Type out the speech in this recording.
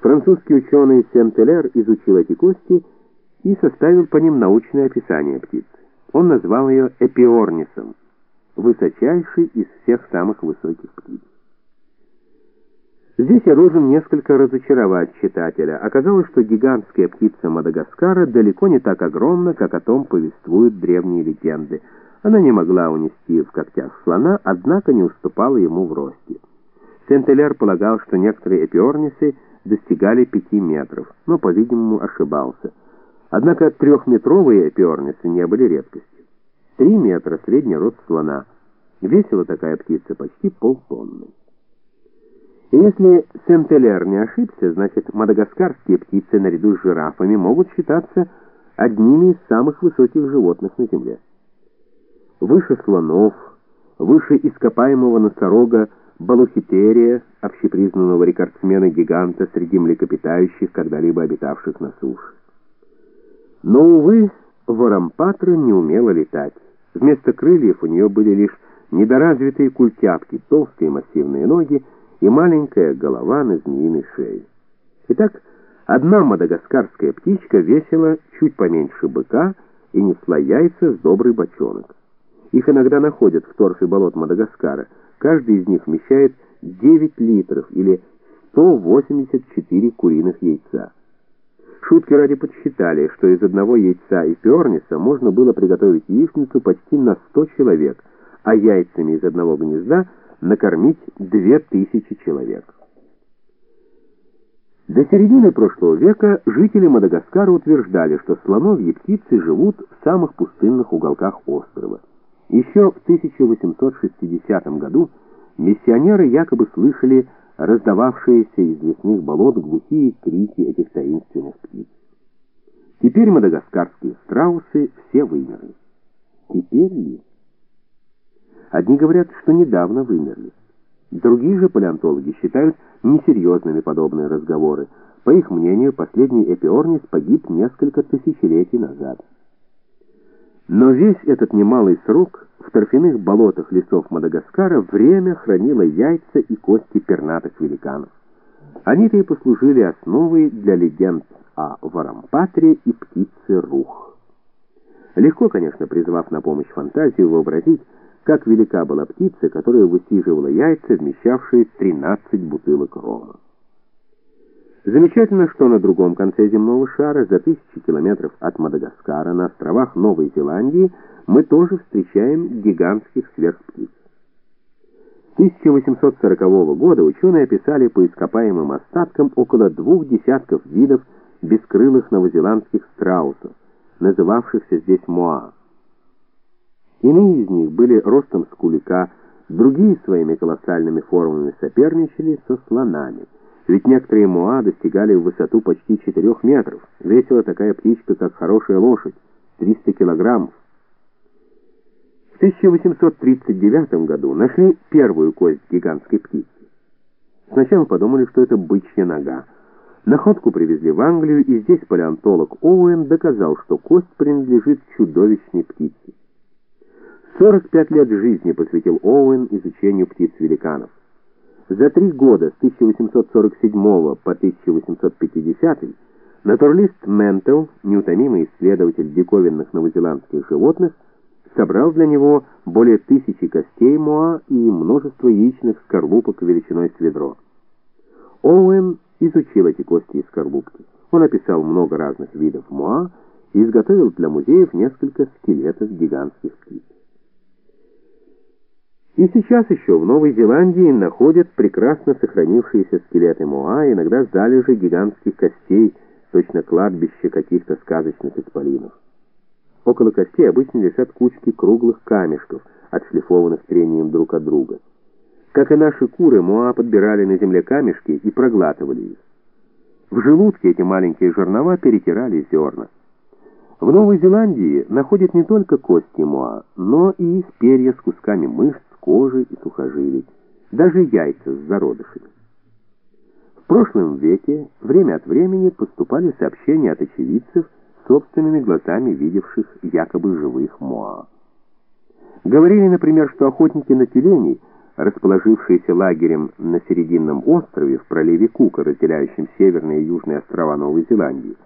Французский ученый Сентелер изучил эти кости и составил по ним научное описание птицы. Он назвал ее эпиорнисом, высочайший из всех самых высоких птиц. Здесь я должен несколько разочаровать читателя. Оказалось, что гигантская птица Мадагаскара далеко не так огромна, как о том повествуют древние легенды. Она не могла унести в когтях слона, однако не уступала ему в росте. Сент-Эляр полагал, что некоторые эпиорнисы достигали пяти метров, но, по-видимому, ошибался. Однако трехметровые эпиорнисы не были редкостью. Три метра — средний рост слона. Весила такая птица почти полтонны. И если Сент-Элер не ошибся, значит, мадагаскарские птицы наряду с жирафами могут считаться одними из самых высоких животных на Земле. Выше слонов, выше ископаемого носорога Балухитерия, общепризнанного рекордсмена-гиганта среди млекопитающих, когда-либо обитавших на суше. Но, увы, Ворампатра не умела летать. Вместо крыльев у нее были лишь недоразвитые культяпки, толстые массивные ноги, и маленькая голова на змеиной шее. Итак, одна мадагаскарская птичка весила чуть поменьше быка и несла яйца с добрый бочонок. Их иногда находят в торфе болот Мадагаскара. Каждый из них вмещает 9 литров или 184 куриных яйца. Шутки ради подсчитали, что из одного яйца и перниса можно было приготовить яичницу почти на 100 человек, а яйцами из одного гнезда – накормить две тысячи человек. До середины прошлого века жители Мадагаскара утверждали, что слоновьи птицы живут в самых пустынных уголках острова. Еще в 1860 году миссионеры якобы слышали раздававшиеся из лесных болот глухие крики этих таинственных птиц. Теперь мадагаскарские страусы все вымерли. Теперь ли? Одни говорят, что недавно вымерли. Другие же палеонтологи считают несерьезными подобные разговоры. По их мнению, последний эпиорнис погиб несколько тысячелетий назад. Но весь этот немалый срок в торфяных болотах лесов Мадагаскара время хранило яйца и кости пернатых великанов. Они-то и послужили основой для легенд о Варампатре и птице Рух. Легко, конечно, призвав на помощь фантазию, вообразить, как велика была птица, которая высиживала яйца, вмещавшие 13 бутылок рома. Замечательно, что на другом конце земного шара, за тысячи километров от Мадагаскара, на островах Новой Зеландии, мы тоже встречаем гигантских сверхптиц. С 1840 года ученые описали по ископаемым остаткам около двух десятков видов бескрылых новозеландских страусов, называвшихся здесь моа. Иные из них были ростом с кулика, другие своими колоссальными формами соперничали со слонами. Ведь некоторые моа достигали в высоту почти 4 метров. Весила такая птичка, как хорошая лошадь, 300 килограммов. В 1839 году нашли первую кость гигантской птицы. Сначала подумали, что это бычья нога. Находку привезли в Англию, и здесь палеонтолог Оуэн доказал, что кость принадлежит чудовищной птице. 45 лет жизни посвятил Оуэн изучению птиц-великанов. За три года, с 1847 по 1850, натуралист Ментел, неутомимый исследователь диковинных новозеландских животных, собрал для него более тысячи костей моа и множество яичных скорлупок величиной с ведро. Оуэн изучил эти кости и скорлупки. Он описал много разных видов моа и изготовил для музеев несколько скелетов гигантских птиц. И сейчас еще в Новой Зеландии находят прекрасно сохранившиеся скелеты Моа, иногда залежи гигантских костей, точно кладбище каких-то сказочных исполинов. Около костей обычно лежат кучки круглых камешков, отшлифованных трением друг от друга. Как и наши куры, Моа подбирали на земле камешки и проглатывали их. В желудке эти маленькие жернова перетирали зерна. В Новой Зеландии находят не только кости Моа, но и их перья с кусками мышц, кожи и сухожилий, даже яйца с зародышами. В прошлом веке время от времени поступали сообщения от очевидцев, собственными глазами видевших якобы живых моа. Говорили, например, что охотники на тюленей расположившиеся лагерем на Серединном острове в проливе Кука, разделяющем северные и южные острова Новой Зеландии,